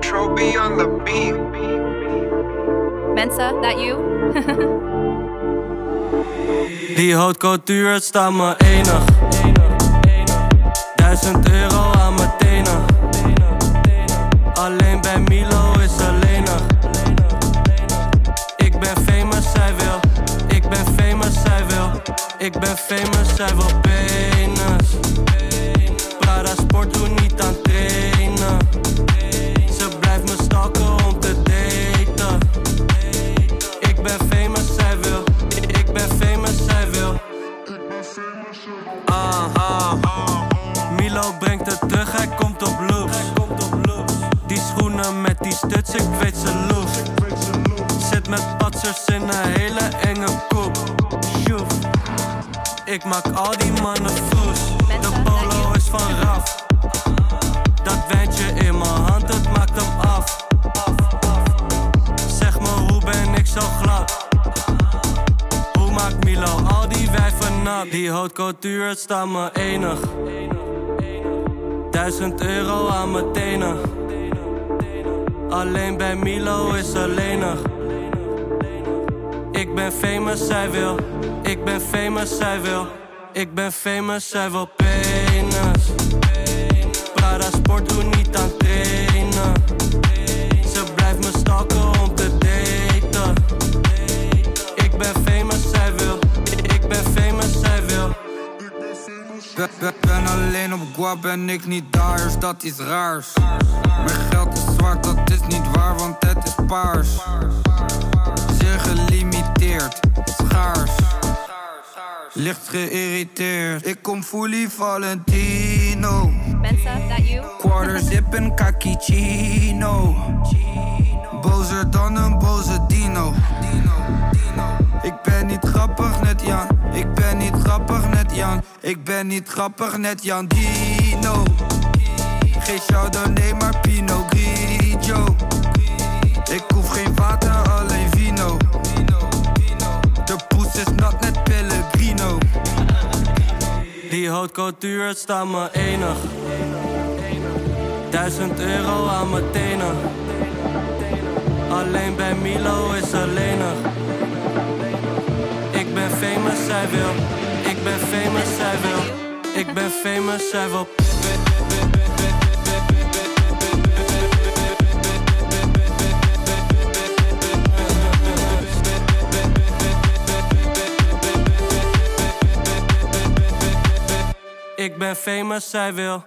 Trophy on the beat. Mensa, that you? Die houtcultuur, het staat me enig. Ik ben famous, zij wil penis. Prada sport, doe niet aan trainen. Ze blijft me stalken om te daten. Ik ben famous, zij wil. Ik ben famous, zij wil. Ah, ah. Milo brengt het terug, hij komt op loops. Die schoenen met die studs, ik weet ze loef. Zit met patsers in een hele enge koep. Ik maak al die mannen vroes. De polo is van Raf. Dat wijntje in mijn hand, het maakt hem af. Zeg me, hoe ben ik zo glad? Hoe maakt Milo al die wijven nat? Die het staat me enig. Duizend euro aan mijn tenen. Alleen bij Milo is alleenig. Ik ben famous, zij wil. Ik ben famous, zij wil. Ik ben famous, zij wil penis. Prada sport, doe niet aan trainen. Ze blijft me stalken om te daten. Ik ben famous, zij wil. Ik ben famous, zij wil. Ben, ben, alleen op Gua, ben ik niet daar, dus dat is raars. Mijn geld is zwart, dat is niet waar, want het is paars. Licht geïrriteerd, ik kom fully Valentino. Mensa, that you? Quarter zip en kakicino. Bozer dan een boze dino. Ik ben niet grappig net Jan. Ik ben niet grappig net Jan. Ik ben niet grappig net Jan Dino. Geen Chardonnay Die het staat me enig. Duizend euro aan mijn tenen. Alleen bij Milo is alleenig. Ik ben famous, zij wil. Ik ben famous, zij wil. Ik ben famous, zij wil. Ik ben famous, zij wil.